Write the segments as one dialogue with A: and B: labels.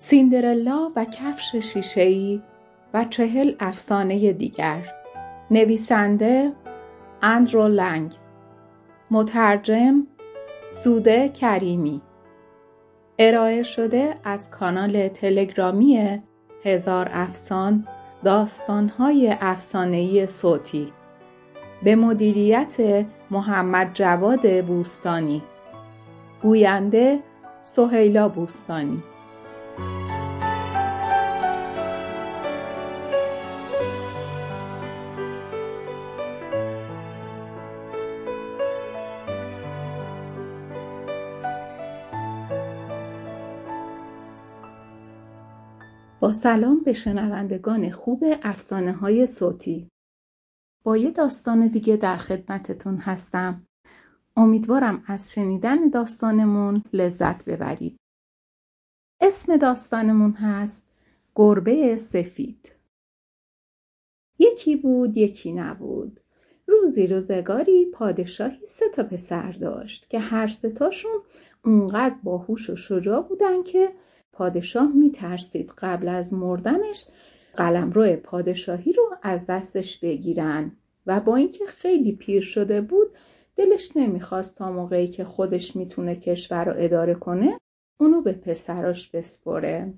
A: سیندرلا و کفش شیشهای و چهل افسانه دیگر. نویسنده اندرو لنگ. مترجم سوده کریمی. ارائه شده از کانال تلگرامی هزار افسان داستانهای افسانهای صوتی. به مدیریت محمد جواد بوستانی. گوینده سهیلا بوستانی. سلام به شنوندگان خوب افسانه های صوتی. با یه داستان دیگه در خدمتتون هستم. امیدوارم از شنیدن داستانمون لذت ببرید. اسم داستانمون هست گربه سفید. یکی بود یکی نبود. روزی روزگاری پادشاهی سه تا پسر داشت که هر سه تاشون اونقدر باهوش و شجاع بودن که پادشاه میترسید قبل از مردنش قلمرو پادشاهی رو از دستش بگیرن. و با اینکه خیلی پیر شده بود دلش نمی‌خواست تا موقعی که خودش می‌تونه کشور رو اداره کنه اونو به پسراش بسپره.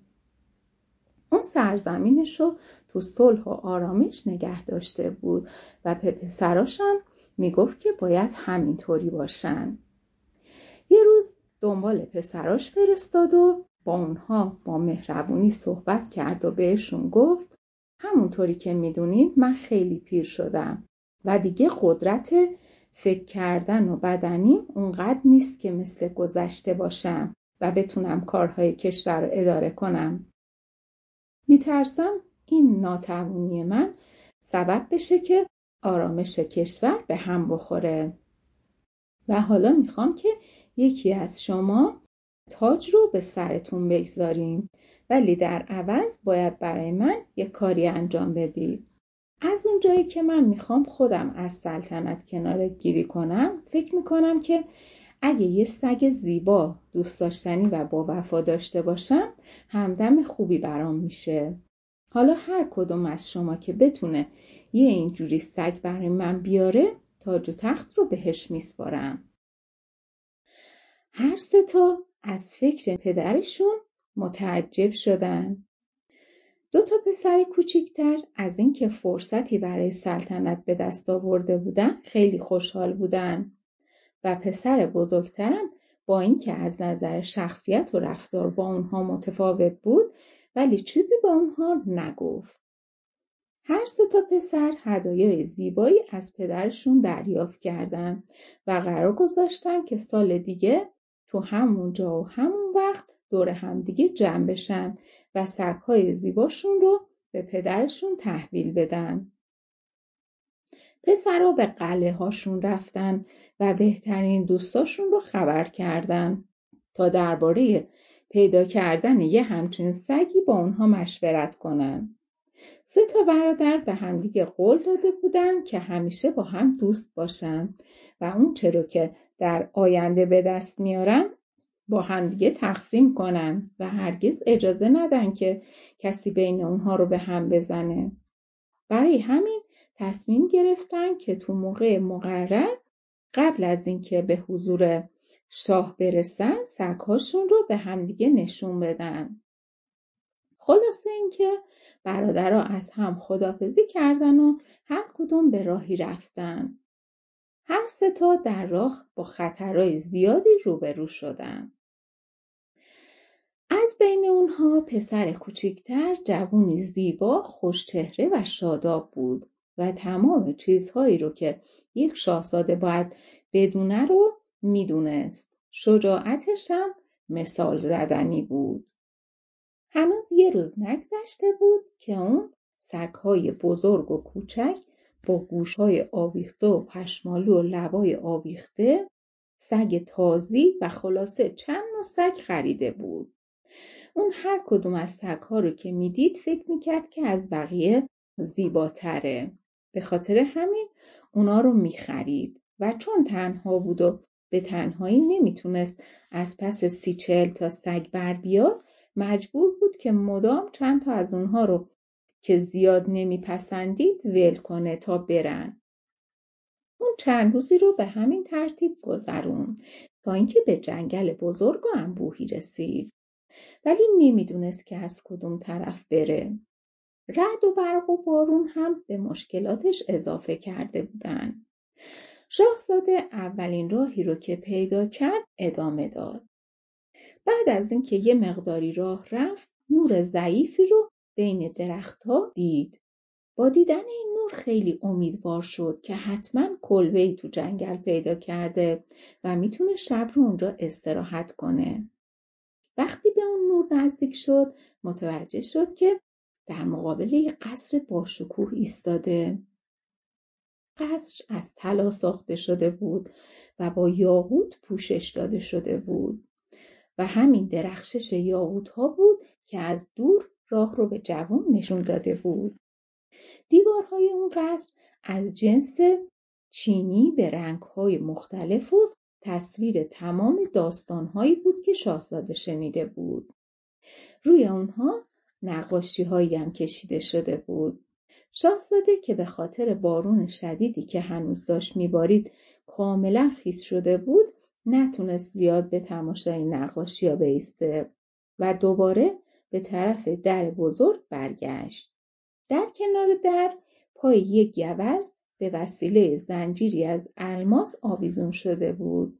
A: اون سرزمینش رو تو صلح و آرامش نگه داشته بود و به پسراشم می‌گفت که باید همینطوری باشن. یه روز دنبال پسراش فرستاد و اونها با مهربونی صحبت کرد و بهشون گفت همونطوری که می‌دونین من خیلی پیر شدم و دیگه قدرت فکر کردن و بدنیم اونقدر نیست که مثل گذشته باشم و بتونم کارهای کشور رو اداره کنم. میترسم این ناتوانی من سبب بشه که آرامش کشور به هم بخوره. و حالا می‌خوام که یکی از شما تاج رو به سرتون بگذارین. ولی در عوض باید برای من یک کاری انجام بدید. از اون جایی که من می‌خوام خودم از سلطنت کنار گیری کنم فکر می‌کنم که اگه یه سگ زیبا دوست داشتنی و با وفا داشته باشم همدم خوبی برام میشه. حالا هر کدوم از شما که بتونه یه اینجوری سگ برای من بیاره تاج و تخت رو بهش میسپارم. هر سه تا از فکر پدرشون متعجب شدن دو تا پسر کوچیکتر از اینکه فرصتی برای سلطنت به دست آورده بودن خیلی خوشحال بودن و پسر بزرگترم با اینکه از نظر شخصیت و رفتار با اونها متفاوت بود ولی چیزی با اونها نگفت. هر سه تا پسر هدایای زیبایی از پدرشون دریافت کردن و قرار گذاشتن که سال دیگه تو همون جا و همون وقت دور همدیگه جمع بشن و سگهای زیباشون رو به پدرشون تحویل بدن. پسرها به قله هاشون رفتن و بهترین دوستاشون رو خبر کردن تا درباره پیدا کردن یه همچین سگی با اونها مشورت کنن. سه تا برادر به همدیگه قول داده بودن که همیشه با هم دوست باشن و اون چرا که در آینده به دست میارن با همدیگه تقسیم کنن و هرگز اجازه ندن که کسی بین اونها رو به هم بزنه. برای همین تصمیم گرفتن که تو موقع مقرر قبل از اینکه به حضور شاه برسن سگهاشون رو به همدیگه نشون بدن. خلاصه اینکه برادرها از هم خدافزی کردن و هر کدوم به راهی رفتن. هر سه تا در راه با خطرهای زیادی روبرو شدن. از بین اونها پسر کوچکتر جوونی زیبا خوشچهره و شاداب بود و تمام چیزهایی رو که یک شاهزاده باید بدونه رو می‌دونست. شجاعتش هم مثال زدنی بود. هنوز یه روز نگذشته بود که اون سگهای بزرگ و کوچک با گوشهای آویخته و پشمالو و لبای آویخته سگ تازی و خلاصه چند نوع سگ خریده بود. اون هر کدوم از سگها رو که می‌دید فکر می‌کرد که از بقیه زیباتره. به خاطر همین اونا رو می‌خرید و چون تنها بود و به تنهایی نمی‌تونست از پس سی چل تا سگ بر بیاد مجبور بود که مدام چند تا از اونها رو که زیاد نمیپسندید ول کنه تا برن. اون چند روزی رو به همین ترتیب گذرون تا اینکه به جنگل بزرگ و انبوهی رسید. ولی نمی‌دونست که از کدوم طرف بره. رد و برق و بارون هم به مشکلاتش اضافه کرده بودن. شاهزاده اولین راهی رو که پیدا کرد ادامه داد. بعد از اینکه یه مقداری راه رفت نور ضعیفی رو بین درختها دید. با دیدن این نور خیلی امیدوار شد که حتما کلبه تو جنگل پیدا کرده و می‌تونه شب رو اونجا استراحت کنه. وقتی به اون نور نزدیک شد متوجه شد که در مقابل یک قصر باشکوه ایستاده. قصر از طلا ساخته شده بود و با یاقوت پوشش داده شده بود و همین درخشش یاقوت ها بود که از دور راه رو به جوان نشون داده بود. دیوارهای اون قصر از جنس چینی به رنگهای مختلف و تصویر تمام داستانهایی بود که شاهزاده شنیده بود. روی اونها نقاشی هم کشیده شده بود. شاهزاده که به خاطر بارون شدیدی که هنوز داشت میبارید کاملا خیس شده بود نتونست زیاد به تماشای نقاشی ها بیسته و دوباره به طرف در بزرگ برگشت. در کنار در پای یک گوز به وسیله زنجیری از الماس آویزون شده بود.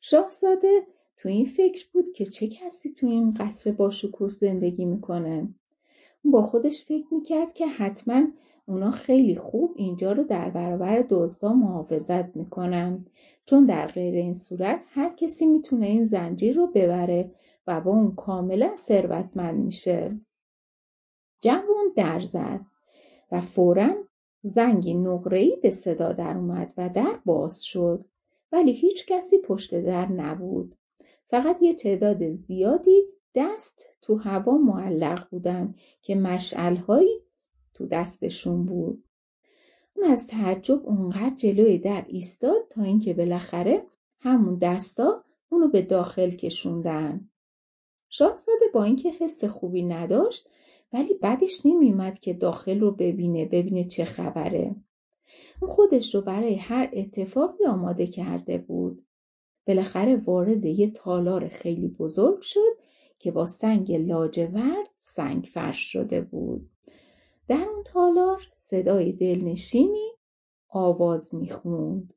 A: شاهزاده تو این فکر بود که چه کسی تو این قصر باشکوه زندگی می‌کنه. با خودش فکر می‌کرد که حتما اونا خیلی خوب اینجا رو در برابر دزدا محافظت می‌کنن چون در غیر این صورت هر کسی می‌تونه این زنجیر رو ببره و با اون کاملا ثروتمند میشه. جوون در زد و فورا زنگی نقره‌ای به صدا در اومد و در باز شد ولی هیچ کسی پشت در نبود. فقط یه تعداد زیادی دست تو هوا معلق بودن که مشعلهایی تو دستشون بود. اون از تعجب اونقدر جلوی در ایستاد تا اینکه بالاخره همون دستا اونو به داخل کشوندن. شاهزاده با اینکه حس خوبی نداشت ولی بعدش نمیومد که داخل رو ببینه ببینه چه خبره. اون خودش رو برای هر اتفاقی آماده کرده بود. بالاخره وارد یه تالار خیلی بزرگ شد که با سنگ لاجورد سنگ فرش شده بود. در اون تالار صدای دلنشینی آواز می‌خوند.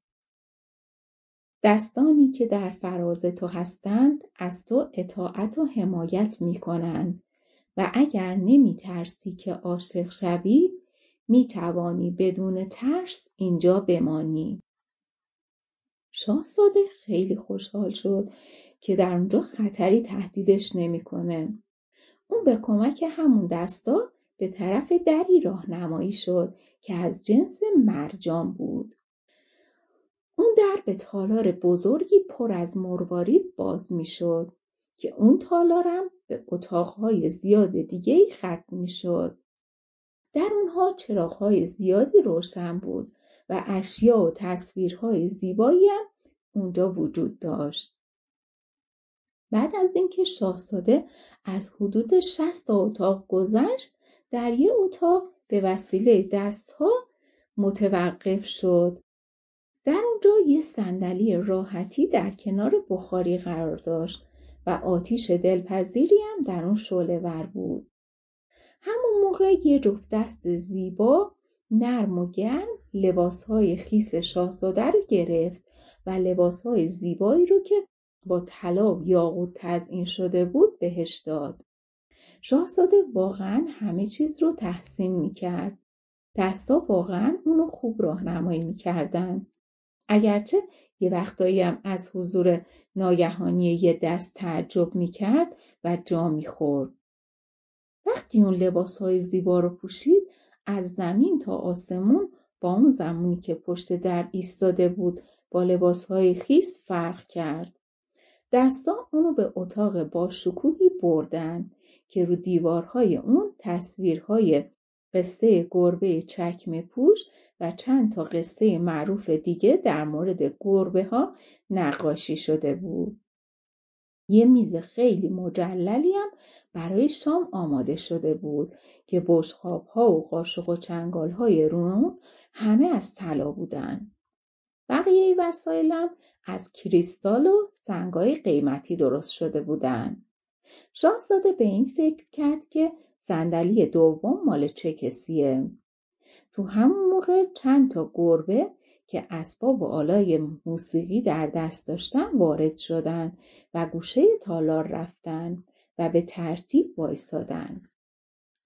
A: دستانی که در فراز تو هستند از تو اطاعت و حمایت می‌کنند و اگر نمی ترسی که عاشق شوی می توانی بدون ترس اینجا بمانی. شاهزاده خیلی خوشحال شد که در اونجا خطری تهدیدش نمی‌کنه. اون به کمک همون دستا به طرف دری راهنمایی شد که از جنس مرجان بود. اون در به تالار بزرگی پر از مروارید باز می‌شد که اون تالارم به اتاقهای زیاد دیگه ختم می‌شد. در اونها چراغهای زیادی روشن بود و اشیا و تصویرهای زیبایی هم اونجا وجود داشت. بعد از اینکه شاهزاده از حدود شست اتاق گذشت در یه اتاق به وسیله دستها متوقف شد. در اونجا یه صندلی راحتی در کنار بخاری قرار داشت و آتیش دلپذیری هم در اون شعله ور بود. همون موقع یه جفت دست زیبا نرم و گرم لباسهای خیس شاهزاده رو گرفت و لباسهای زیبایی رو که با طلا و یاقوت تزئین شده بود بهش داد. شاهزاده واقعا همه چیز رو تحسین می‌کرد. دستا واقعا اونو خوب راهنمایی می‌کردن. اگرچه یه وقتایی هم از حضور ناگهانی یه دست تعجب می‌کرد و جا می‌خورد. وقتی اون لباس های زیبا رو پوشید از زمین تا آسمون با اون زمانی که پشت در ایستاده بود با لباس های خیس فرق کرد. دستا اونو به اتاق با شکوهی بردن که رو دیوارهای اون تصویرهای قصه گربه چکم پوش و چند تا قصه معروف دیگه در مورد گربه ها نقاشی شده بود. یه میز خیلی مجللی هم برای شام آماده شده بود که بشخاب ها و قاشق و چنگال های رون همه از طلا بودن. بقیه وسایلم از کریستال و سنگای قیمتی درست شده بودن. شاهزاده به این فکر کرد که صندلی دوم مال چه کسیه. تو همون موقع چند تا گربه که اسباب و آلای موسیقی در دست داشتن وارد شدن و گوشه تالار رفتن و به ترتیب وایسادن.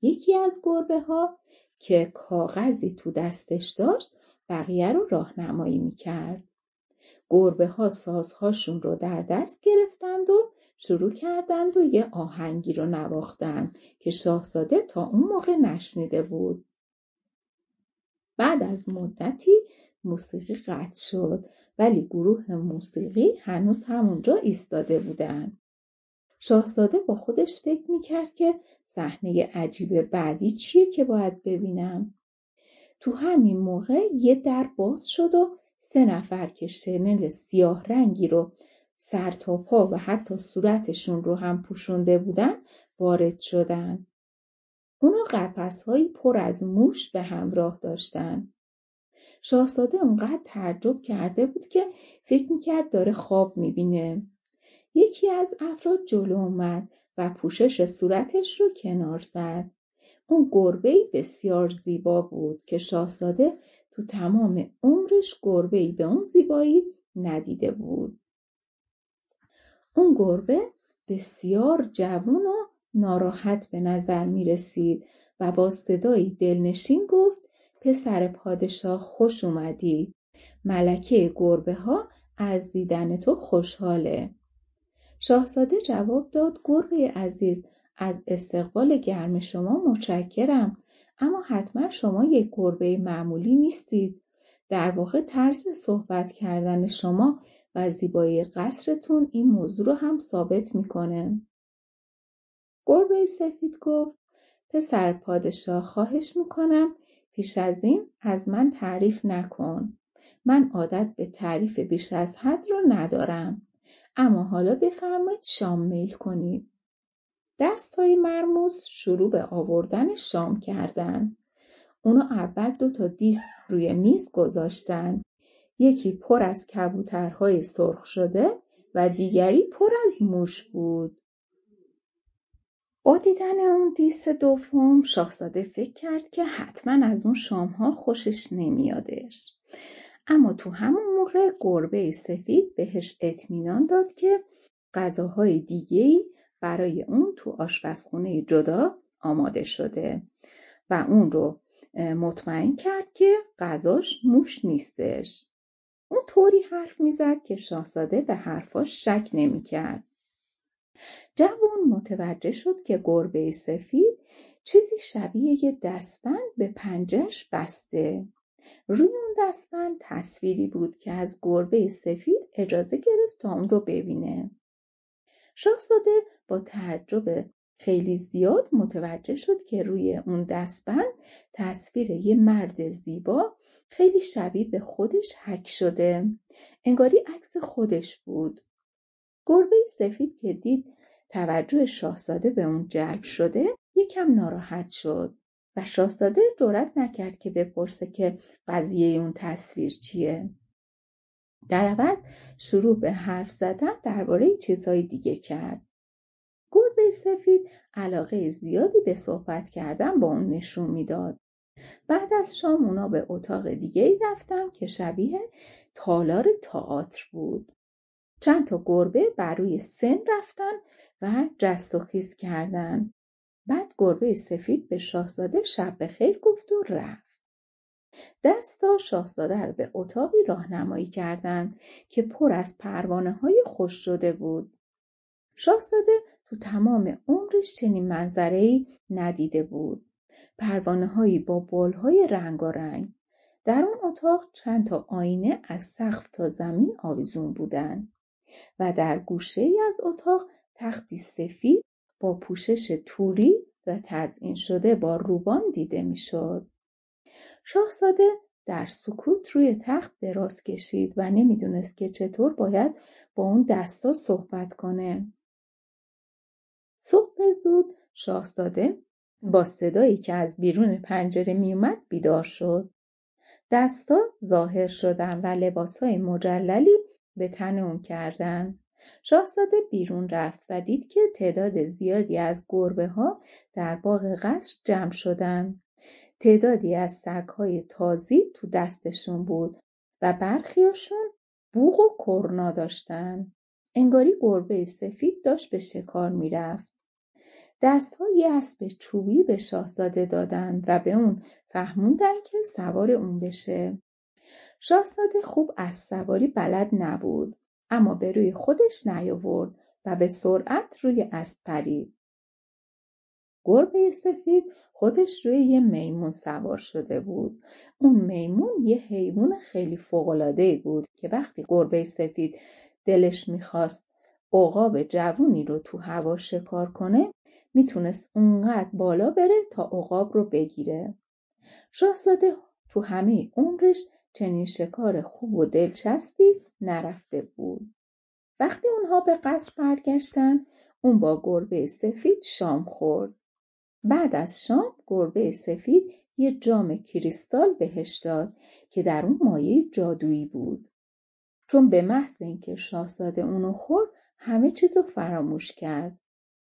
A: یکی از گربه ها که کاغذی تو دستش داشت بقیه رو راهنمایی می‌کرد. گربه ها سازهاشون رو در دست گرفتند و شروع کردند و یه آهنگی رو نواختند که شاهزاده تا اون موقع نشنیده بود. بعد از مدتی موسیقی قطع شد ولی گروه موسیقی هنوز همونجا ایستاده بودن. شاهزاده با خودش فکر می‌کرد که صحنه عجیب بعدی چیه که باید ببینم. تو همین موقع یه در باز شد و سه نفر که شنل سیاه رنگی رو سر تا پا و حتی صورتشون رو هم پوشونده بودن وارد شدن. اونا قفس هایی پر از موش به همراه داشتن. شاهزاده اونقدر تعجب کرده بود که فکر می‌کرد داره خواب می‌بینه. یکی از افراد جلو اومد و پوشش صورتش رو کنار زد. اون گربه بسیار زیبا بود که شاهزاده تو تمام عمرش گربه به اون زیبایی ندیده بود. اون گربه بسیار جوون و ناراحت به نظر می رسید و با صدایی دلنشین گفت پسر پادشاه خوش اومدی. ملکه گربه ها از دیدن تو خوشحاله. شاهزاده جواب داد گربه عزیز از استقبال گرم شما متشکرم اما حتما شما یک گربه معمولی نیستید. در واقع طرز صحبت کردن شما و زیبایی قصرتون این موضوع رو هم ثابت می‌کنه. گربه سفید گفت پسر پادشاه خواهش می‌کنم پیش از این از من تعریف نکن. من عادت به تعریف بیش از حد رو ندارم. اما حالا بفرمایید شام میل کنید. دست های مرموز شروع به آوردن شام کردن. اونا اول دو تا دیس روی میز گذاشتن. یکی پر از کبوترهای سرخ شده و دیگری پر از موش بود. با دیدن اون دیس دوم شاهزاده فکر کرد که حتما از اون شامها خوشش نمیادش. اما تو همون موقع گربه سفید بهش اطمینان داد که غذاهای دیگه‌ای برای اون تو آشپزخونه جدا آماده شده و اون رو مطمئن کرد که غذاش موش نیستش. اون طوری حرف می‌زد که شاهزاده به حرفاش شک نمی‌کرد. جوون متوجه شد که گربه سفید چیزی شبیه یه دستبند به پنجش بسته. روی اون دستبند تصویری بود که از گربه سفید اجازه گرفت تا اون رو ببینه. شاهزاده با تعجب خیلی زیاد متوجه شد که روی اون دستبند تصویر یه مرد زیبا خیلی شبیه به خودش حک شده. انگاری عکس خودش بود. گربه سفید که دید توجه شاهزاده به اون جلب شده یکم ناراحت شد و شاهزاده جرأت نکرد که بپرسه که قضیه اون تصویر چیه. در عوض شروع به حرف زدن درباره چیزهای دیگه کرد. گربه سفید علاقه زیادی به صحبت کردن با اون نشون می‌داد. بعد از شام اونا به اتاق دیگه ای رفتن که شبیه تالار تئاتر بود. چند تا گربه بر روی سن رفتن و جست و خیز کردن. بعد گربه سفید به شاهزاده شب بخیر گفت و رفت. دستا شاهزاده رو به اتاقی راهنمایی کردند که پر از پروانه های خوش شده بود. شاهزاده تو تمام عمرش چنین منظره ندیده بود. پروانه هایی با بالهای رنگارنگ. در اون اتاق چند تا آینه از سقف تا زمین آویزون بودند. و در گوشه ای از اتاق تختی سفید با پوشش توری و تزئین شده با روبان دیده می‌شد. شاهزاده در سکوت روی تخت دراز کشید و نمی‌دونست که چطور باید با اون دستا صحبت کنه. صبح زود شاهزاده با صدایی که از بیرون پنجره میومد بیدار شد. دستا ظاهر شدن و لباسهای مجللی به تن اون کردن. شاهزاده بیرون رفت و دید که تعداد زیادی از گربه ها در باغ قصر جمع شدن. تعدادی از سگهای تازی تو دستشون بود و برخیاشون بوغ و کرنا داشتن. انگاری گربه سفید داشت به شکار می‌رفت. دستها یه اسب چوبی به شاهزاده دادن و به اون فهموندن که سوار اون بشه. شاهزاده خوب از سواری بلد نبود اما به روی خودش نیاورد و به سرعت روی اسب پرید. گربه سفید خودش روی یه میمون سوار شده بود. اون میمون یه حیوان خیلی فوق‌العاده‌ای بود که وقتی گربه سفید دلش می‌خواست عقاب جوونی رو تو هوا شکار کنه می‌تونست اونقدر بالا بره تا عقاب رو بگیره. شاهزاده تو همه عمرش چنین شکار خوب و دلچسبی نرفته بود. وقتی اونها به قصر برگشتن اون با گربه سفید شام خورد. بعد از شام گربه سفید یه جام کریستال بهش داد که در اون مایه جادویی بود. چون به محض اینکه شاهزاده اونو خورد همه چیزو فراموش کرد.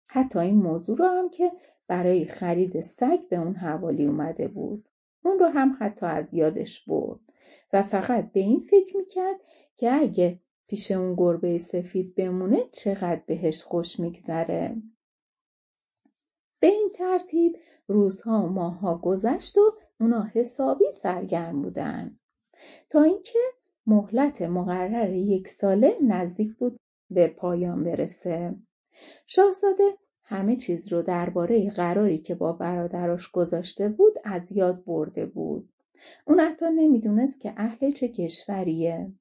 A: حتی این موضوع رو هم که برای خرید سگ به اون حوالی اومده بود. اون رو هم حتی از یادش برد و فقط به این فکر می‌کرد که اگه پیش اون گربه سفید بمونه چقدر بهش خوش میگذره. به این ترتیب روزها و ماهها گذشت و اونا حسابی سرگرم بودن. تا اینکه مهلت مقرر یک ساله نزدیک بود به پایان برسه. شاهزاده همه چیز رو درباره قراری که با برادراش گذاشته بود از یاد برده بود. اون حتی نمی‌دونست که اهل چه کشوریه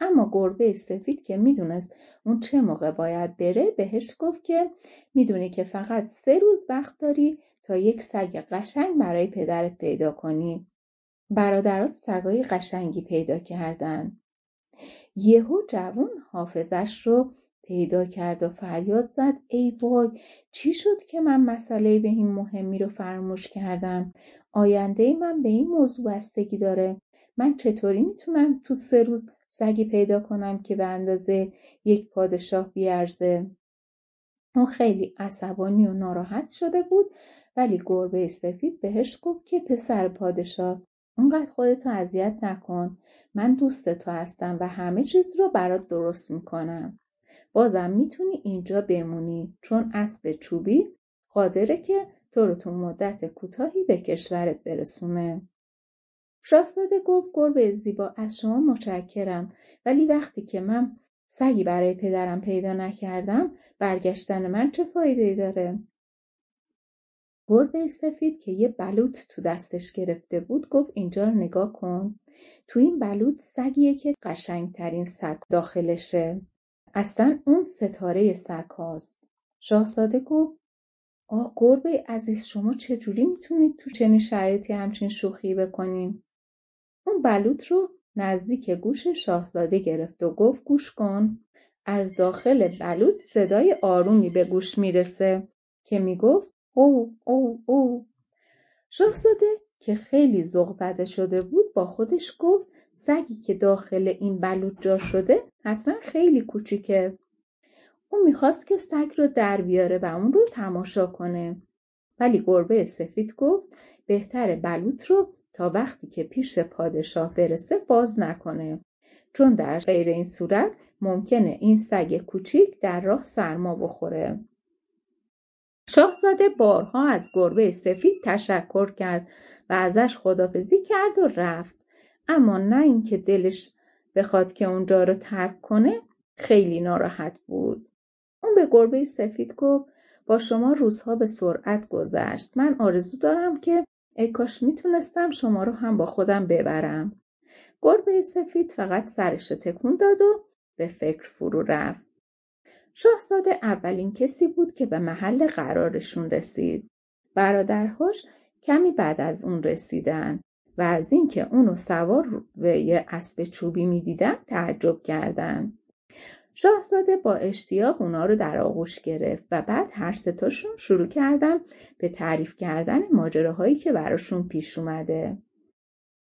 A: اما گربه سفید که می‌دونست اون چه موقع باید بره بهش گفت که می‌دونی که فقط سه روز وقت داری تا یک سگ قشنگ برای پدرت پیدا کنی. برادرات سگای قشنگی پیدا کردن. یهو جوون حافظش رو پیدا کرد و فریاد زد ای وای چی شد که من مسئله به این مهمی رو فراموش کردم؟ آینده من به این موضوع بستگی داره. من چطوری می‌تونم تو سه روز سگی پیدا کنم که به اندازه یک پادشاه بیارزه؟ اون خیلی عصبانی و ناراحت شده بود ولی گربه سفید بهش گفت که پسر پادشاه اونقدر خودتو اذیت نکن. من دوست تو هستم و همه چیز رو برات درست می‌کنم. بازم می‌تونی اینجا بمونی. چون اسب چوبی قادره که تو رو تو مدت کوتاهی به کشورت برسونه. شاهزاده گفت گربه زیبا از شما متشکرم. ولی وقتی که من سگی برای پدرم پیدا نکردم برگشتن من چه فایده داره؟ گربه سفید که یه بلوط تو دستش گرفته بود گفت اینجا رو نگاه کن. تو این بلوط سگیه که قشنگترین سگ داخلشه. اصلا اون ستاره سگ هاست شاهزاده گفت آه گربه عزیز شما چجوری می‌تونید تو چنین شرایطی همچین شوخی بکنین؟ اون بلوط رو نزدیک گوش شاهزاده گرفت و گفت گوش کن. از داخل بلوط صدای آرومی به گوش می‌رسه که می‌گفت او او او شاهزاده که خیلی ذوق زده شده بود با خودش گفت سگی که داخل این بلوط جا شده حتما خیلی کوچیکه. اون می‌خواست که سگ رو در بیاره و اون رو تماشا کنه. ولی گربه سفید گفت بهتر بلوط رو تا وقتی که پیش پادشاه برسه باز نکنه. چون در غیر این صورت ممکنه این سگ کوچیک در راه سرما بخوره. شاهزاده بارها از گربه سفید تشکر کرد و ازش خدافزی کرد و رفت. اما نه اینکه دلش بخواد که اونجا رو ترک کنه خیلی ناراحت بود اون به گربه سفید گفت با شما روزها به سرعت گذشت من آرزو دارم که ای کاش می‌تونستم شما رو هم با خودم ببرم. گربه سفید فقط سرش تکون داد و به فکر فرو رفت. شاهزاده اولین کسی بود که به محل قرارشون رسید. برادرهاش کمی بعد از اون رسیدن و از اینکه اونو سوار به یه اسب چوبی می‌دیدن تعجب کردند. شاهزاده با اشتیاق اونا رو در آغوش گرفت و بعد هر ستاشون شروع کردن به تعریف کردن ماجراهایی که براشون پیش اومده.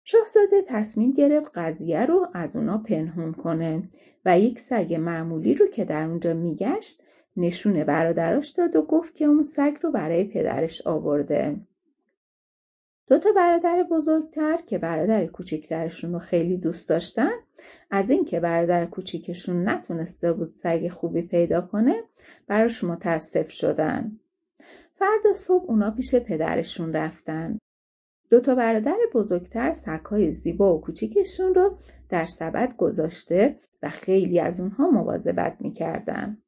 A: شاهزاده تصمیم گرفت قضیه رو از اونا پنهون کنه و یک سگ معمولی رو که در اونجا میگشت نشون برادراش داد و گفت که اون سگ رو برای پدرش آورده. دو تا برادر بزرگتر که برادر کوچکترشون رو خیلی دوست داشتن از اینکه برادر کوچیکشون نتونسته بود سگ خوبی پیدا کنه براش متاسف شدن. فردا صبح اونا پیش پدرشون رفتن. دو تا برادر بزرگتر سگهای زیبا و کوچیکشون رو در سبد گذاشته و خیلی از اونها مواظبت می‌کردن.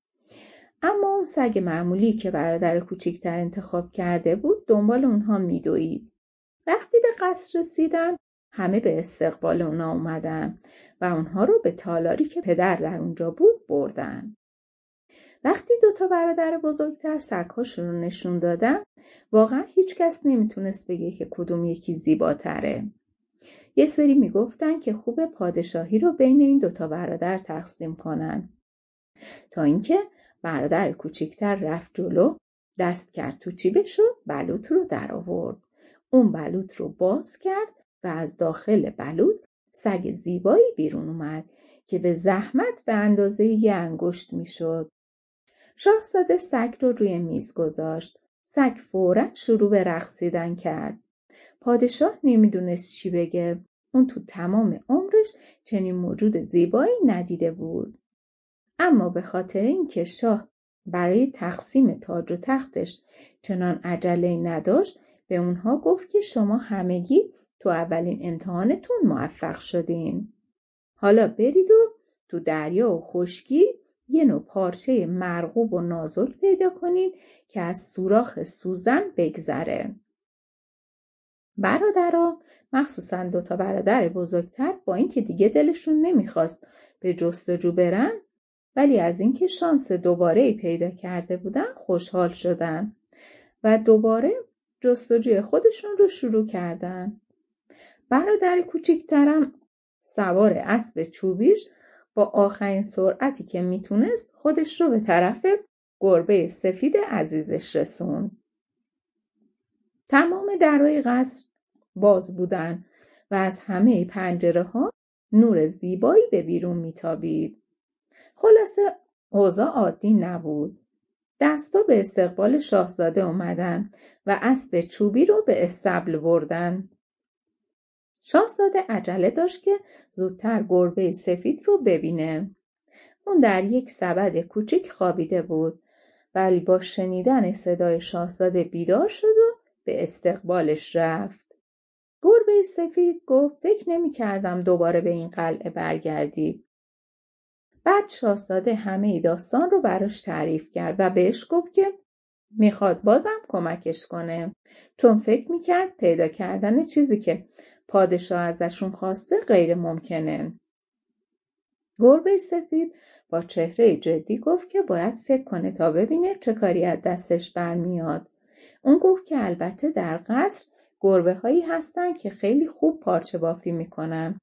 A: اما اون سگ معمولی که برادر کوچیکتر انتخاب کرده بود دنبال اونها میدوید. وقتی به قصر رسیدن همه به استقبال اونا اومدن و اونها رو به تالاری که پدر در اونجا بود بردن. وقتی دوتا برادر بزرگتر سگهاشون رو نشون دادن واقعا هیچکس نمی‌تونست بگه که کدوم یکی زیباتره. یه سری می‌گفتن که خوب پادشاهی رو بین این دوتا برادر تقسیم کنن. تا اینکه برادر کوچیکتر رفت جلو دست کرد تو چیبش و بلوط رو در آورد. اون بلوط رو باز کرد و از داخل بلوط سگ زیبایی بیرون اومد که به زحمت به اندازه یه انگشت می‌شد. شاهزاده سگ رو روی میز گذاشت. سگ فورا شروع به رقصیدن کرد. پادشاه نمی‌دونست چی بگه. اون تو تمام عمرش چنین موجود زیبایی ندیده بود. اما به خاطر اینکه شاه برای تقسیم تاج و تختش چنان عجله نداشت به اونها گفت که شما همگی تو اولین امتحانتون موفق شدین. حالا برید و تو دریا و خشکی یه نوع پارچه مرغوب و نازک پیدا کنید که از سوراخ سوزن بگذره. برادرها مخصوصا دوتا برادر بزرگتر با اینکه دیگه دلشون نمی‌خواست به جستجو برن ولی از اینکه شانس دوباره پیدا کرده بودن خوشحال شدن و دوباره جستجوی خودشون رو شروع کردن. برادر کوچیکترم سوار اسب چوبیش با آخرین سرعتی که می‌تونست خودش رو به طرف گربه سفید عزیزش رسون. تمام درای قصر باز بودن و از همه پنجره ها نور زیبایی به بیرون میتابید. خلاصه اوضاع عادی نبود. دستا به استقبال شاهزاده اومدن و اسب چوبی رو به استبل بردن. شاهزاده عجله داشت که زودتر گربه سفید رو ببینه. اون در یک سبد کوچیک خوابیده بود ولی با شنیدن صدای شاهزاده بیدار شد و به استقبالش رفت. گربه سفید گفت فکر نمی کردم دوباره به این قلعه برگردی. بعد شاهزاده همه داستان رو براش تعریف کرد و بهش گفت که می‌خواد بازم کمکش کنه چون فکر می‌کرد پیدا کردن چیزی که پادشاه ازشون خواسته غیر ممکنه. گربه سفید با چهره جدی گفت که باید فکر کنه تا ببینه چه کاری از دستش برمیاد. اون گفت که البته در قصر گربه هایی هستن که خیلی خوب پارچه بافی می‌کنن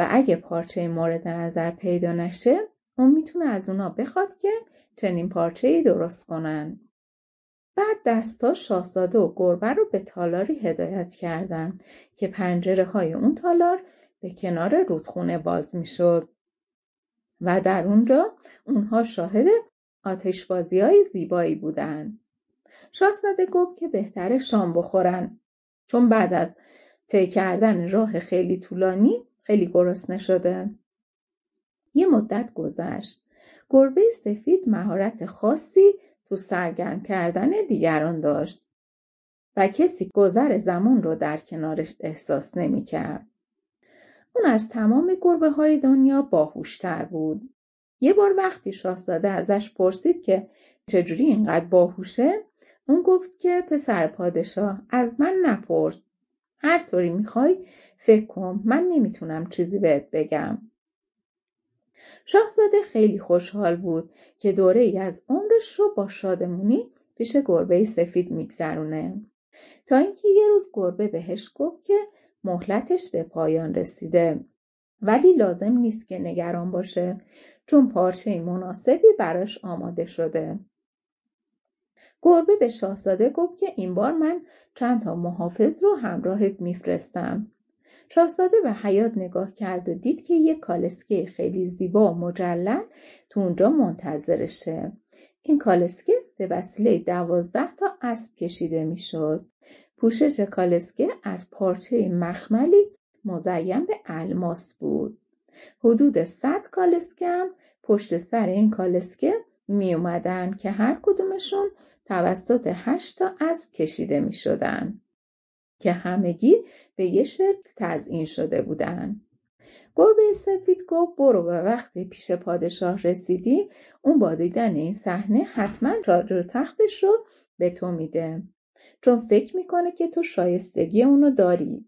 A: و اگه پارچه مورد نظر پیدا نشه اون می‌تونه از اونا بخواد که چنین پارچه ای درست کنن. بعد دستا شاهزاده و گربه رو به تالاری هدایت کردن که پنجره های اون تالار به کنار رودخونه باز می‌شد و در اونجا اونها شاهد آتشبازی های زیبایی بودن. شاهزاده گفت که بهتره شام بخورن چون بعد از طی کردن راه خیلی طولانی خیلی گرسنه شده. یه مدت گذشت. گربه سفید مهارت خاصی تو سرگرم کردن دیگران داشت و کسی گذر زمان رو در کنارش احساس نمی کرد. اون از تمام گربه های دنیا باهوشتر بود. یه بار وقتی شاهزاده ازش پرسید که چجوری اینقدر باهوشه اون گفت که پسر پادشاه از من نپرس هر طوری می‌خوای فکر کن. من نمی‌تونم چیزی بهت بگم. شاهزاده خیلی خوشحال بود که دوره ای از عمرش رو با شادمونی پیش گربه سفید میگذرونه. تا اینکه یه روز گربه بهش گفت که مهلتش به پایان رسیده. ولی لازم نیست که نگران باشه چون پارچه مناسبی براش آماده شده. گربه به شاهزاده گفت که این بار من چند تا محافظ رو همراهت میفرستم. شاهزاده به حیات نگاه کرد و دید که یک کالسکه خیلی زیبا و مجلل تو اونجا منتظرشه. این کالسکه به وسیله دوازده تا اسب کشیده می‌شد. پوشش کالسکه از پارچه مخملی مزین به الماس بود. حدود صد کالسکه هم پشت سر این کالسکه می اومدن که هر کدومشون توسط هشت تا اسب کشیده می شدن. که همگی به یه شکل تزئین شده بودن. گربه سفید گفت برو و وقتی پیش پادشاه رسیدی اون با دیدن این صحنه حتما تاج و تختش رو به تو میده چون فکر می‌کنه که تو شایستگی اونو داری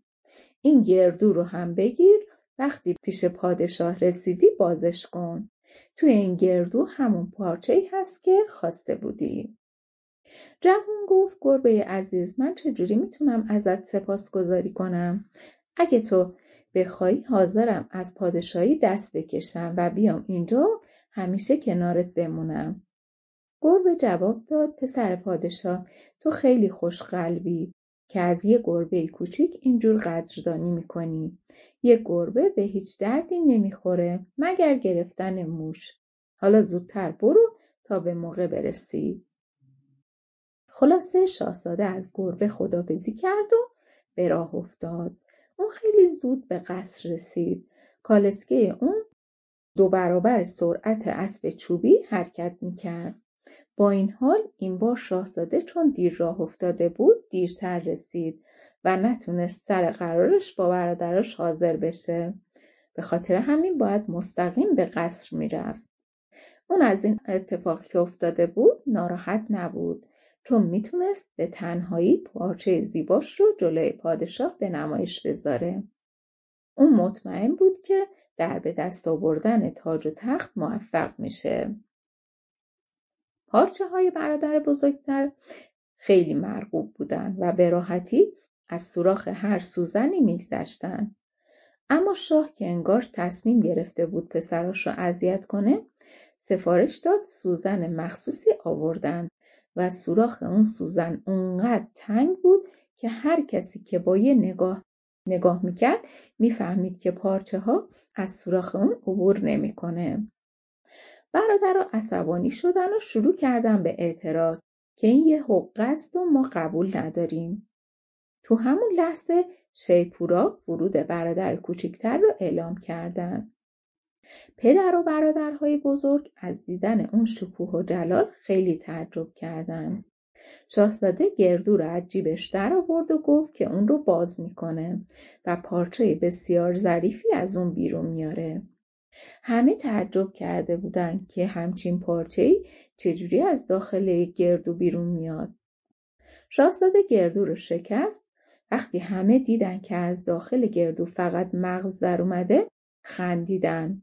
A: این گردو رو هم بگیر وقتی پیش پادشاه رسیدی بازش کن توی این گردو همون پارچه ای هست که خواسته بودی جوون گفت گربه عزیز من چجوری می‌تونم ازت سپاسگزاری کنم؟ اگه تو بخوای حاضرم از پادشاهی دست بکشم و بیام اینجا همیشه کنارت بمونم. گربه جواب داد پسر پادشاه تو خیلی خوشقلبی که از یه گربه کوچیک اینجور قدردانی می‌کنی. یه گربه به هیچ دردی نمی‌خوره مگر گرفتن موش. حالا زودتر برو تا به موقع برسی. خلاصه شاهزاده از گربه خدابزی کرد و به راه افتاد. اون خیلی زود به قصر رسید. کالسکه اون دو برابر سرعت اسب چوبی حرکت می‌کرد. با این حال این بار شاهزاده چون دیر راه افتاده بود دیرتر رسید و نتونست سر قرارش با برادرش حاضر بشه. به خاطر همین باید مستقیم به قصر می‌رفت. اون از این اتفاق که افتاده بود ناراحت نبود. چون می‌تونست به تنهایی پارچه زیباش رو جلوی پادشاه به نمایش بذاره. اون مطمئن بود که در به دست آوردن تاج و تخت موفق میشه. پارچه های برادر بزرگتر خیلی مرغوب بودن و به راحتی از سوراخ هر سوزنی میگذشتن. اما شاه که انگار تصمیم گرفته بود پسراش رو اذیت کنه سفارش داد سوزن مخصوصی آوردن و سوراخ اون سوزن اونقدر تنگ بود که هر کسی که با یه نگاه نگاه می‌کرد می‌فهمید که پارچه ها از سوراخ اون عبور نمی‌کنه. برادر عصبانی شدن و شروع کردن به اعتراض که این یه حقه است و ما قبول نداریم. تو همون لحظه شیپورا ورود برادر کوچکتر رو اعلام کردن. پدر و برادرهای بزرگ از دیدن اون شکوه و جلال خیلی تعجب کردند. شاهزاده گردو رو از جیبش در آورد و گفت که اون رو باز می‌کنه و پارچه بسیار ظریفی از اون بیرون میاره. همه تعجب کرده بودن که همچین پارچه چجوری از داخل گردو بیرون میاد. شاهزاده گردو رو شکست وقتی همه دیدن که از داخل گردو فقط مغز در اومده خندیدن.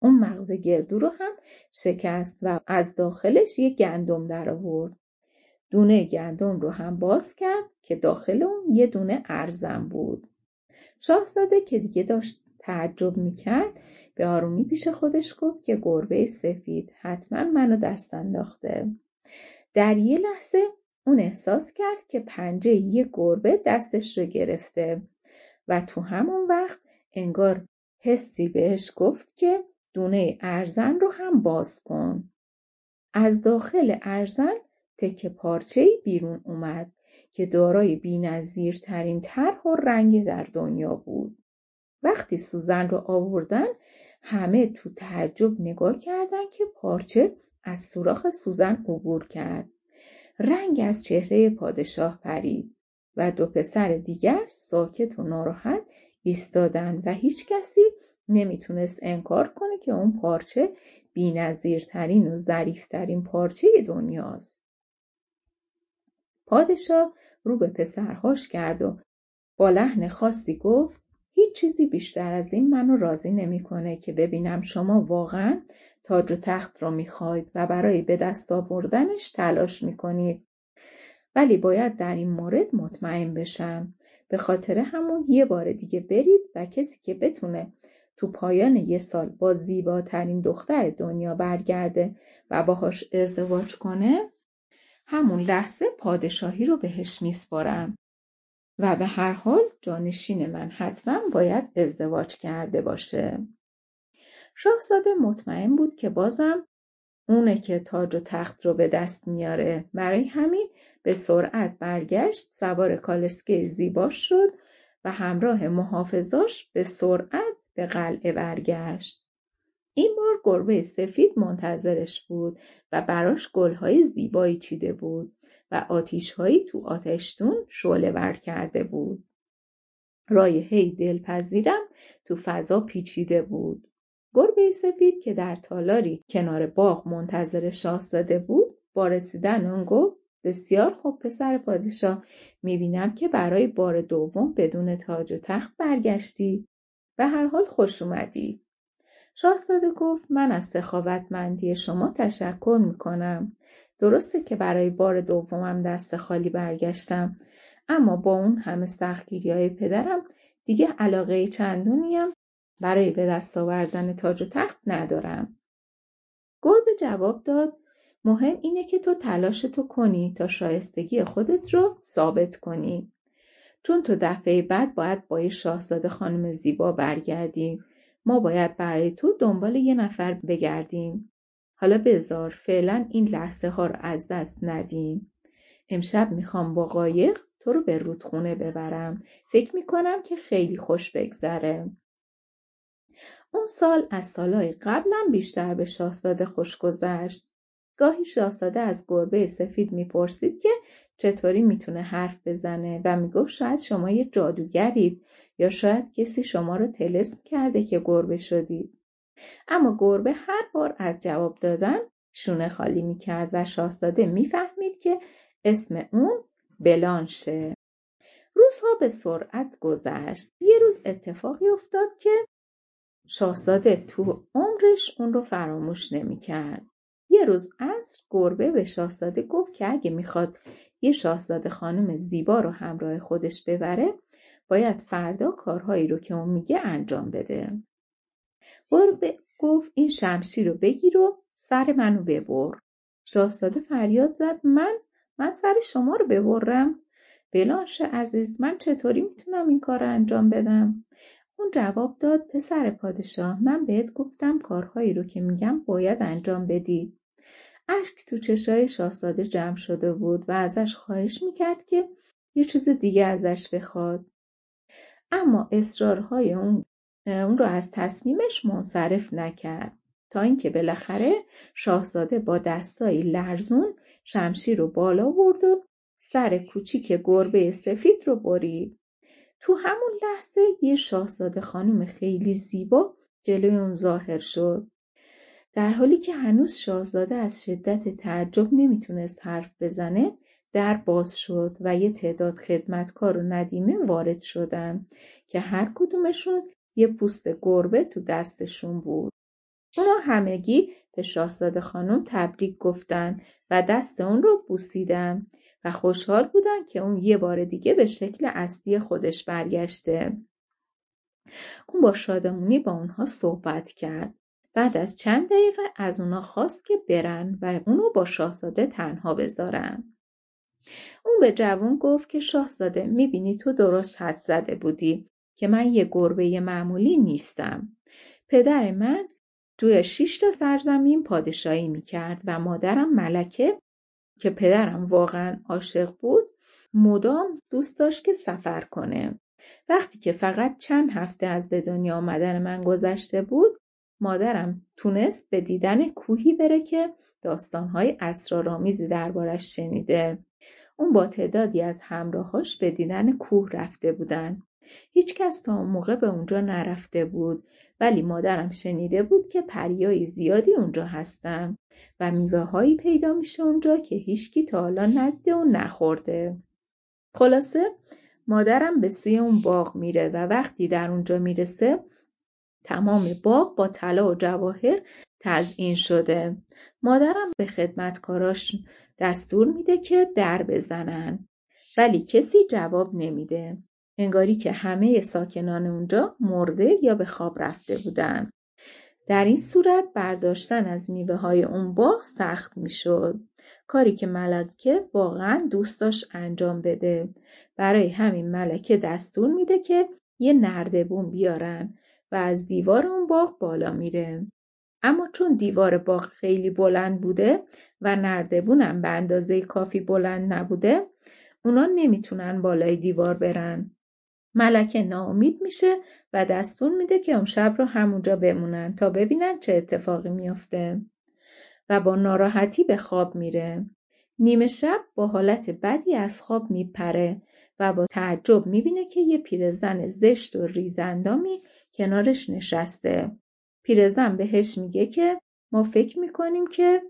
A: اون مغز گردو رو هم شکست و از داخلش یه گندم در آورد. دونه گندم رو هم باز کرد که داخل اون یه دونه ارزم بود. شاهزاده که دیگه داشت تعجب می‌کرد به آرومی پیش خودش گفت که گربه سفید حتما منو دست انداخته. در یه لحظه اون احساس کرد که پنجه یه گربه دستش رو گرفته و تو همون وقت انگار حسی بهش گفت که دونه ارزن رو هم باز کن. از داخل ارزن تکه پارچه بیرون اومد که دارای بینظیرترین طرح و رنگ در دنیا بود. وقتی سوزن رو آوردن همه تو تعجب نگاه کردن که پارچه از سوراخ سوزن عبور کرد. رنگ از چهره پادشاه پرید و دو پسر دیگر ساکت و ناراحت ایستادند و هیچ کسی نمی‌تونست انکار کنه که اون پارچه بینظیرترین و ظریفترین پارچه دنیاست. پادشاه رو به پسرهاش کرد و با لحن خاصی گفت هیچ چیزی بیشتر از این منو راضی نمی‌کنه که ببینم شما واقعا تاج و تخت رو می‌خواید و برای به دست آوردنش تلاش می‌کنید. ولی باید در این مورد مطمئن بشم. به خاطر همون یه بار دیگه برید و کسی که بتونه تو پایان یه سال با زیباترین دختر دنیا برگرده و باهاش ازدواج کنه همون لحظه پادشاهی رو بهش میسپارم. و به هر حال جانشین من حتما باید ازدواج کرده باشه. شاهزاده مطمئن بود که بازم اونه که تاج و تخت رو به دست میاره برای همین به سرعت برگشت سوار کالسکه زیباش شد و همراه محافظاش به سرعت به قلعه برگشت این بار گربه سفید منتظرش بود و براش گلهای زیبایی چیده بود و آتیشهایی تو آتشتون شعله ور کرده بود. رایحه‌ای دلپذیرم تو فضا پیچیده بود. گربه سفید که در تالاری کنار باغ منتظر شاهزاده بود با رسیدن اون گفت بسیار خوب پسر پادشاه می‌بینم که برای بار دوم بدون تاج و تخت برگشتی به هر حال خوش اومدی شاهزاده گفت من از سخاوتمندی شما تشکر می‌کنم درسته که برای بار دومم دست خالی برگشتم اما با اون همه سختگیری های پدرم دیگه علاقه چندونیم برای به دست آوردن تاج و تخت ندارم. گربه جواب داد مهم اینه که تو تلاش تو کنی تا شایستگی خودت رو ثابت کنی. چون تو دفعه بعد باید با شاهزاده خانم زیبا برگردی. ما باید برای تو دنبال یه نفر بگردیم. حالا بذار فعلا این لحظه ها رو از دست ندیم. امشب می‌خوام با قایق تو رو به رودخونه ببرم. فکر می‌کنم که خیلی خوش بگذره. اون سال از سالهای قبلم بیشتر به شاهزاده خوش گذشت. گاهی شاهزاده از گربه سفید می‌پرسید که چطوری می‌تونه حرف بزنه و می‌گفت شاید شما یه جادوگرید یا شاید کسی شما رو تلسم کرده که گربه شدید. اما گربه هر بار از جواب دادن شونه خالی می‌کرد و شاهزاده می‌فهمید که اسم اون بلانشه. روزها به سرعت گذشت. یه روز اتفاقی افتاد که شاهزاده تو عمرش اون رو فراموش نمی‌کرد. یه روز عصر گربه به شاهزاده گفت که اگه می‌خواد یه شاهزاده خانم زیبا رو همراه خودش ببره باید فردا کارهایی رو که اون میگه انجام بده. گربه گفت این شمشیر رو بگیر و سر منو ببر. شاهزاده فریاد زد من من سر شما رو ببرم بلانش عزیز من چطوری می‌تونم این کار رو انجام بدم اون جواب داد پسر پادشاه من بهت گفتم کارهایی رو که میگم باید انجام بدی اشک تو چشای شاهزاده جمع شده بود و ازش خواهش می‌کرد که یه چیز دیگه ازش بخواد اما اصرارهای اون اون رو از تصمیمش منصرف نکرد تا اینکه بالاخره شاهزاده با دستایی لرزون شمشیر رو بالا برد و سر کوچیک گربه سفید رو برید تو همون لحظه یه شاهزاده خانم خیلی زیبا جلوی اون ظاهر شد. در حالی که هنوز شاهزاده از شدت تعجب نمی‌تونست حرف بزنه در باز شد و یه تعداد خدمتکار و ندیمه وارد شدن که هر کدومشون یه پوست گربه تو دستشون بود. اونا همگی به شاهزاده خانم تبریک گفتن و دست اون رو بوسیدن و خوشحال بودن که اون یه بار دیگه به شکل اصلی خودش برگشته. اون با شادمونی با اونها صحبت کرد. بعد از چند دقیقه از اونا خواست که برن و اونو با شاهزاده تنها بذارن. اون به جوون گفت که شاهزاده می‌بینی تو درست حد زده بودی که من یه گربه معمولی نیستم. پدر من توی شش تا سرزمین پادشاهی می‌کرد و مادرم ملکه که پدرم واقعا عاشق بود مدام دوست داشت که سفر کنه. وقتی که فقط چند هفته از به دنیا آمدن من گذشته بود مادرم تونست به دیدن کوهی بره که داستانهای اسرارآمیزی دربارش شنیده. اون با تعدادی از همراهاش به دیدن کوه رفته بودن. هیچکس تا اون موقع به اونجا نرفته بود ولی مادرم شنیده بود که پریای زیادی اونجا هستن و میوه هایی پیدا میشه اونجا که هیچکی تا حالا ندیده و نخورده. خلاصه مادرم به سوی اون باغ میره و وقتی در اونجا می‌رسه تمام باغ با طلا و جواهر تزئین شده. مادرم به خدمتکاراش دستور میده که در بزنن ولی کسی جواب نمیده. انگاری که همه ساکنان اونجا مرده یا به خواب رفته بودن. در این صورت برداشتن از میوه های اون باغ سخت می‌شد. کاری که ملکه واقعا دوست داشت انجام بده. برای همین ملکه دستور میده که یه نردبون بیارن و از دیوار اون باغ بالا میره. اما چون دیوار باغ خیلی بلند بوده و نردبونم به اندازه کافی بلند نبوده اونا نمی‌تونن بالای دیوار برن. ملکه ناامید میشه و دستور میده که اون شب رو همونجا بمونن تا ببینن چه اتفاقی میافته و با ناراحتی به خواب میره. نیمه شب با حالت بدی از خواب میپره و با تعجب می‌بینه که یه پیرزن زشت و ریزندامی کنارش نشسته. پیرزن بهش میگه که ما فکر می‌کنیم که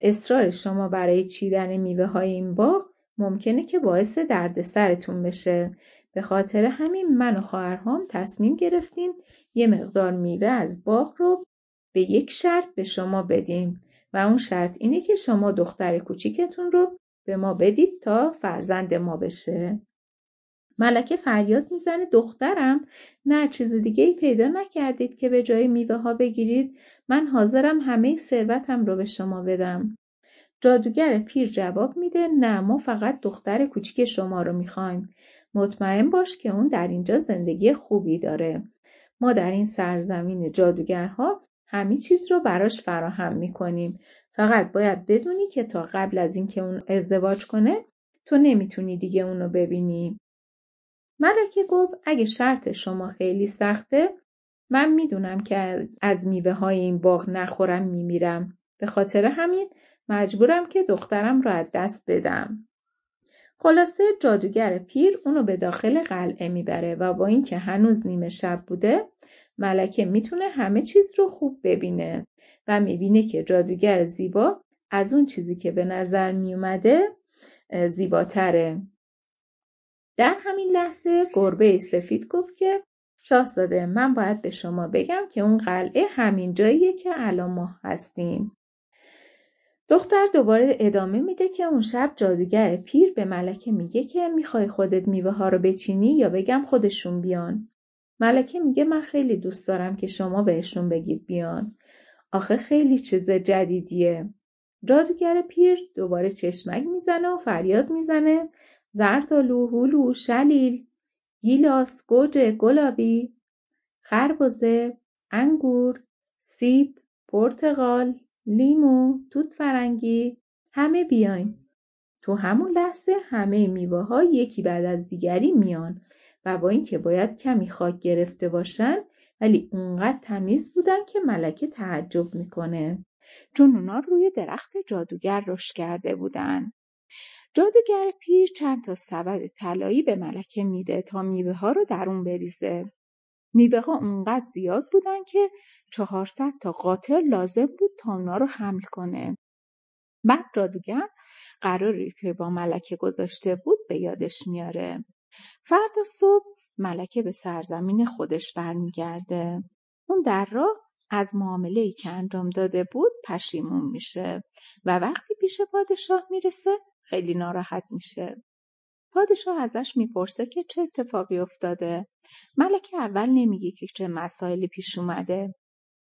A: اصرار شما برای چیدن میوه های این باغ ممکنه که باعث دردسرتون بشه به خاطر همین من و خواهرهام تصمیم گرفتیم یه مقدار میوه از باغ رو به یک شرط به شما بدیم و اون شرط اینه که شما دختر کوچیکتون رو به ما بدید تا فرزند ما بشه. ملکه فریاد می‌زنه دخترم نه چیز دیگه ای پیدا نکردید که به جای میوه ها بگیرید من حاضرم همه ثروتم رو به شما بدم. جادوگر پیر جواب میده نه ما فقط دختر کوچیک شما رو می‌خوایم. مطمئن باش که اون در اینجا زندگی خوبی داره. ما در این سرزمین جادوگرها همه چیز رو براش فراهم می‌کنیم. فقط باید بدونی که تا قبل از اینکه اون ازدواج کنه تو نمی‌تونی دیگه اونو ببینی. ملکه گفت اگه شرط شما خیلی سخته من می‌دونم که از میوه های این باغ نخورم میمیرم. به خاطر همین مجبورم که دخترم رو از دست بدم. خلاصه جادوگر پیر اونو به داخل قلعه می‌بره و با اینکه هنوز نیمه شب بوده ملکه می‌تونه همه چیز رو خوب ببینه و می‌بینه که جادوگر زیبا از اون چیزی که به نظر میومده زیباتره. در همین لحظه گربه سفید گفت که شاهزاده من باید به شما بگم که اون قلعه همین جاییه که الان ما هستیم. دختر دوباره ادامه میده که اون شب جادوگر پیر به ملکه میگه که می‌خوای خودت میوه ها رو بچینی یا بگم خودشون بیان. ملکه میگه من خیلی دوست دارم که شما بهشون بگید بیان. آخه خیلی چیز جدیدیه. جادوگر پیر دوباره چشمک می‌زنه و فریاد می‌زنه زردالو، هلو، شلیل، گیلاس، گوجه، گلابی، خربزه، انگور، سیب، پرتقال، لیمو، توت فرنگی همه بیاین. تو همون لحظه همه میوه ها یکی بعد از دیگری میان و با اینکه باید کمی خاک گرفته باشن ولی اونقدر تمیز بودن که ملکه تعجب می‌کنه چون اونا روی درخت جادوگر رشد کرده بودن. جادوگر پیر چند تا سبد طلایی به ملکه میده تا میوه ها رو در اون بریزه. میوه ها اونقدر زیاد بودن که 400 تا قاطر لازم بود تا اونا رو حمل کنه. بعد جادوگر قراری که با ملکه گذاشته بود به یادش میاره. فردا صبح ملکه به سرزمین خودش برمیگرده. اون در راه از معامله که انجام داده بود پشیمون میشه و وقتی پیش پادشاه می‌رسه خیلی ناراحت میشه. پادشاه ازش می‌پرسه که چه اتفاقی افتاده. ملکه اول نمیگه که چه مسائلی پیش اومده.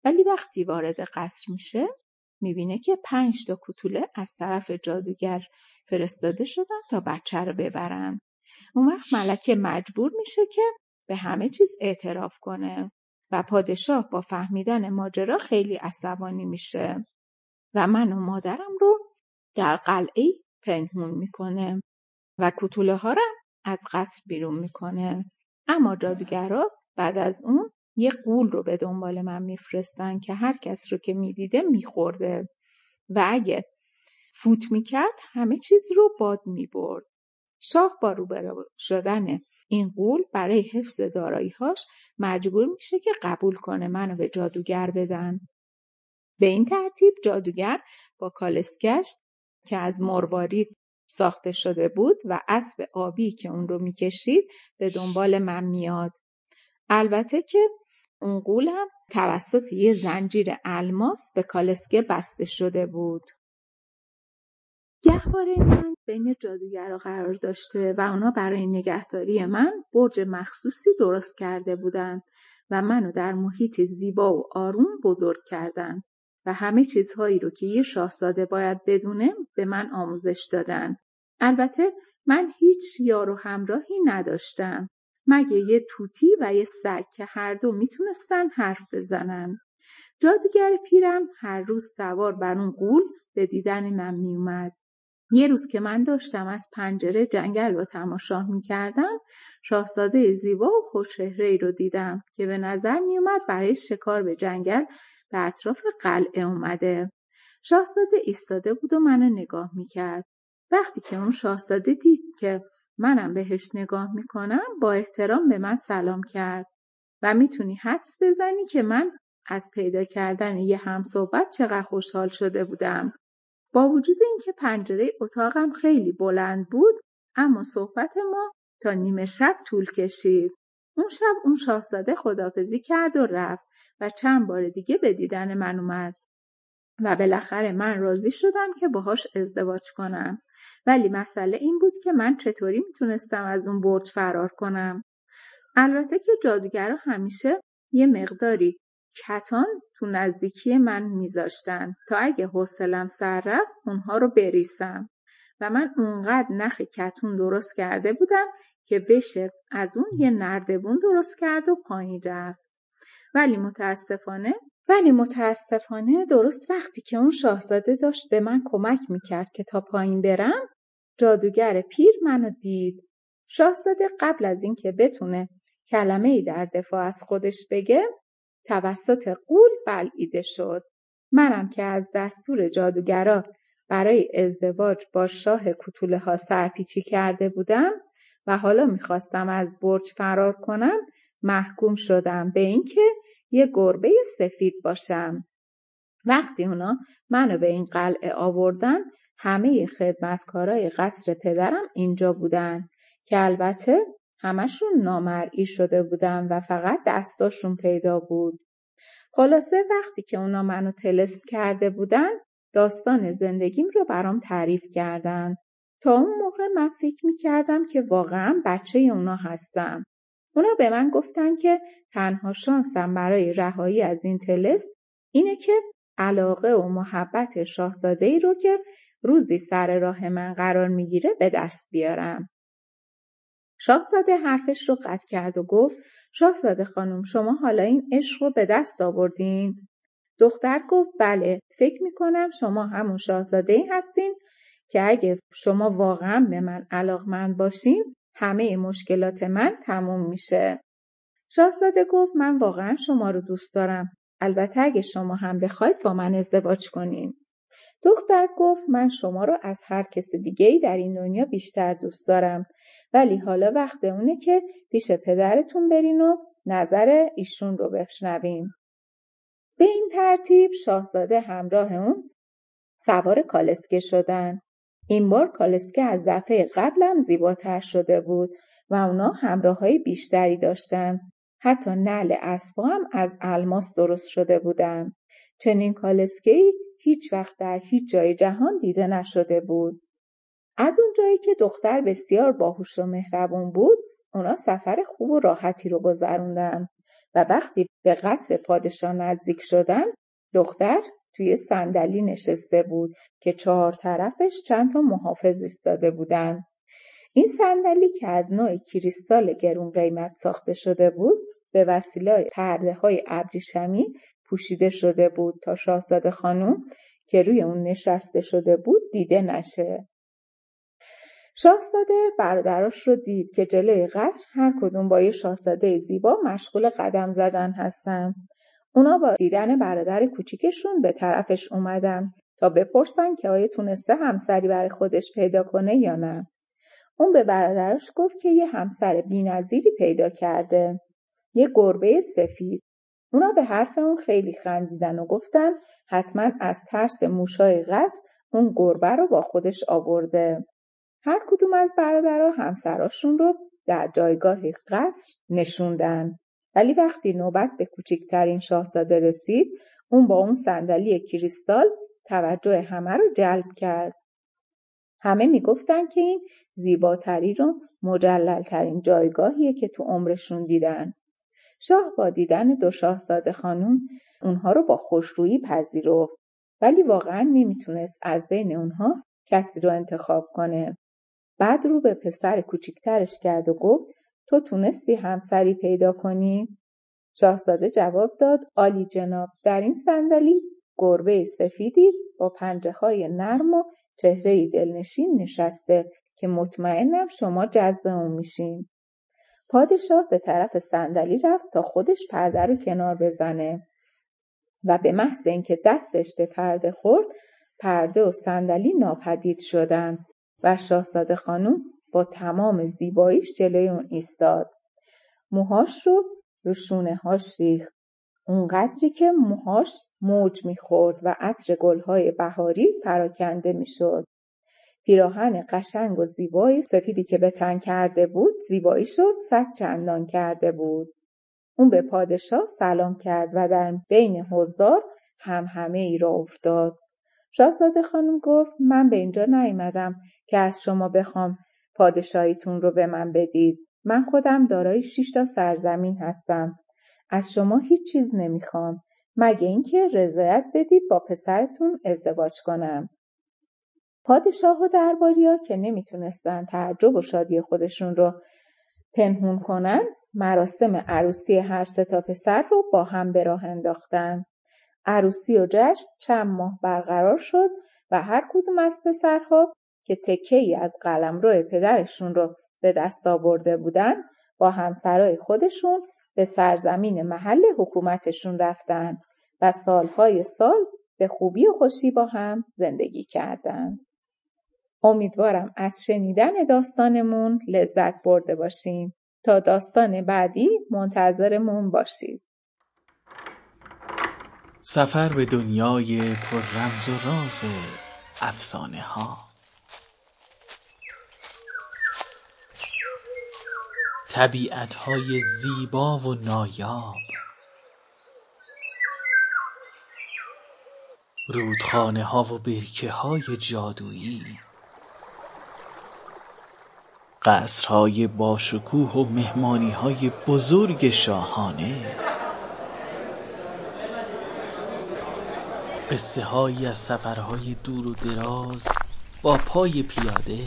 A: ولی وقتی وارد قصر میشه می‌بینه که پنج تا کوتوله از طرف جادوگر فرستاده شدن تا بچه رو ببرن. اون وقت ملکه مجبور میشه که به همه چیز اعتراف کنه و پادشاه با فهمیدن ماجرا خیلی عصبانی میشه و من و مادرم رو در قلعه پنهون می‌کنه و کوتوله ها رو از قصر بیرون می‌کنه. اما جادوگرا بعد از اون یه قول رو به دنبال من میفرستن که هر کس رو که می‌دیده میخورده و اگه فوت می‌کرد همه چیز رو باد می‌برد. شاه با روبرو شدن این قول برای حفظ داراییهاش مجبور میشه که قبول کنه منو به جادوگر بدن. به این ترتیب جادوگر با کالسکش که از مروارید ساخته شده بود و اسب آبی که اون رو می‌کشید به دنبال من میاد. البته که اون قولم توسط یه زنجیر الماس به کالسکه بسته شده بود. گهواره من بین جادوگرا قرار داشته و اونا برای نگهداری من برج مخصوصی درست کرده بودند و منو در محیطی زیبا و آروم بزرگ کردند و همه چیزهایی رو که یه شاهزاده باید بدونه به من آموزش دادن. البته من هیچ یار و همراهی نداشتم مگه یه توتی و یه سگ که هر دو می‌تونستن حرف بزنن. جادوگر پیرم هر روز سوار بر اون قول به دیدن من میومد. یه روز که من داشتم از پنجره جنگل رو تماشا می کردم شاهزاده زیبا و خوشهره ای رو دیدم که به نظر می اومد برای شکار به جنگل به اطراف قلعه اومده. شاهزاده ایستاده بود و منو نگاه می کرد. وقتی که اون شاهزاده دید که منم بهش نگاه می کنم با احترام به من سلام کرد و می‌تونی حدس بزنی که من از پیدا کردن یه همصحبت چقدر خوشحال شده بودم. با وجود اینکه پنجره اتاقم خیلی بلند بود اما صحبت ما تا نیمه شب طول کشید. اون شب اون شاهزاده خدافزی کرد و رفت و چند بار دیگه به دیدن من اومد. و بالاخره من راضی شدم که باهاش ازدواج کنم. ولی مسئله این بود که من چطوری می‌تونستم از اون برج فرار کنم. البته که جادوگرا همیشه یه مقداری کتان تو نزدیکی من میذاشتن تا اگه حوصلم سر رفت اونها رو بریسم و من اونقدر نخ کتون درست کرده بودم که بشه از اون یه نردبون درست کرد و پایین رفت ولی متاسفانه ولی متاسفانه درست وقتی که اون شاهزاده داشت به من کمک می‌کرد که تا پایین برم جادوگر پیر منو دید شاهزاده قبل از اینکه بتونه کلمه ای در دفاع از خودش بگه توسط قول بلعیده شد. منم که از دستور جادوگرا برای ازدواج با شاه کتوله ها سرپیچی کرده بودم و حالا می‌خواستم از برج فرار کنم محکوم شدم به اینکه یه گربه سفید باشم. وقتی اونا منو به این قلعه آوردن همه خدمتکارای قصر پدرم اینجا بودن که البته همشون نامرئی شده بودن و فقط دستاشون پیدا بود. خلاصه وقتی که اونا منو تلسم کرده بودن داستان زندگیم رو برام تعریف کردن. تا اون موقع من فکر می کردم که واقعا بچه اونا هستم. اونا به من گفتن که تنها شانسم برای رهایی از این تلس اینه که علاقه و محبت شاهزاده ای رو که روزی سر راه من قرار می‌گیره به دست بیارم. شاهزاده حرفش رو قطع کرد و گفت شاهزاده خانم شما حالا این عشق رو به دست آوردین؟ دختر گفت بله فکر می‌کنم شما همون شاهزاده ای هستین که اگه شما واقعا به من علاقمند باشین همه مشکلات من تموم میشه. شاهزاده گفت من واقعا شما رو دوست دارم. البته اگه شما هم بخواید با من ازدواج کنین. دختر گفت من شما رو از هر کس دیگه ای در این دنیا بیشتر دوست دارم ولی حالا وقت اونه که پیش پدرتون برین و نظر ایشون رو بشنویم. به این ترتیب شاهزاده همراه اون سوار کالسکه شدن. این بار کالسکه از دفعه قبلم زیباتر شده بود و اونا همراه های بیشتری داشتن. حتی نل اسبا هم از الماس درست شده بودن. چنین کالسکه هیچ وقت در هیچ جای جهان دیده نشده بود. از اون جایی که دختر بسیار باهوش و مهربون بود اونا سفر خوب و راحتی رو گذروندن و وقتی به قصر پادشاه نزدیک شدن دختر توی صندلی نشسته بود که چهار طرفش چند تا محافظ ایستاده بودن. این صندلی که از نوع کریستال گرون قیمت ساخته شده بود به وسیله پرده های ابریشمی پوشیده شده بود تا شاهزاده خانم که روی اون نشسته شده بود دیده نشه. شاهزاده برادراش رو دید که جلوی قصر هر کدوم با یه شاهزاده زیبا مشغول قدم زدن هستن. اونا با دیدن برادر کوچیکشون به طرفش اومدن تا بپرسن که آیا تونسته همسری برای خودش پیدا کنه یا نه. اون به برادرش گفت که یه همسر بینظیری پیدا کرده. یه گربه سفید. اونا به حرف اون خیلی خندیدن و گفتن حتما از ترس موشای قصر اون گربه رو با خودش آورده. هر کدوم از برادرها همسراشون رو در جایگاه قصر نشوندن. ولی وقتی نوبت به کوچکترین شاهزاده رسید اون با اون صندلی کریستال توجه همه رو جلب کرد. همه می‌گفتن که این زیباتری رو مجللترین جایگاهیه که تو عمرشون دیدن. شاه با دیدن دو شاهزاده خانم اونها رو با خوشرویی پذیرفت ولی واقعا نمی‌تونست از بین اونها کسی رو انتخاب کنه. بعد رو به پسر کوچیکترش کرد و گفت تو تونستی همسری پیدا کنی؟ شاهزاده جواب داد آلی جناب در این صندلی گربه سفیدی با پنجه های نرم و چهره دلنشین نشسته که مطمئنم شما جذب اون میشین. پادشاه به طرف صندلی رفت تا خودش پرده رو کنار بزنه و به محض اینکه دستش به پرده خورد پرده و صندلی ناپدید شدند و شاهزاده خانم با تمام زیباییش جلوی اون ایستاد. موهاش رو رو شونه هاش ریخت. اونقدری که موهاش موج می‌خورد و عطر گلهای بهاری پراکنده می‌شد. پیراهن قشنگ و زیبای سفیدی که به تن کرده بود زیباییشو صد چندان کرده بود. اون به پادشاه سلام کرد و در بین حضار هم همه ای را افتاد. شاهزاده خانم گفت من به اینجا نیامدم که از شما بخوام پادشاهیتون رو به من بدید. من خودم دارای شش تا سرزمین هستم. از شما هیچ چیز نمی‌خوام. مگه اینکه رضایت بدید با پسرتون ازدواج کنم. پادشاه و درباریا که نمی‌تونستن تعجب و شادی خودشون رو پنهون کنن مراسم عروسی هر سه تا پسر رو با هم به راه انداختن. عروسی و جشن چند ماه برقرار شد و هر کدوم از پسرها که تکه ای از قلمرو پدرشون رو به دست آورده بودن با همسرای خودشون به سرزمین محل حکومتشون رفتن و سالهای سال به خوبی و خوشی با هم زندگی کردند. امیدوارم از شنیدن داستانمون لذت برده باشین. تا داستان بعدی منتظرمون باشید.
B: سفر به دنیای پر رمز و راز افسانه ها طبیعت های زیبا و نایاب. رودخانه ها و برکه های جادویی. قصرهای باشکوه و مهمانیهای بزرگ شاهانه. قصه هایی از سفرهای دور و دراز با پای پیاده.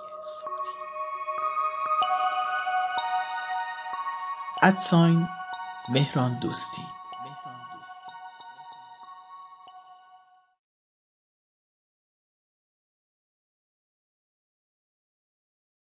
B: ادساین مهران دوستی.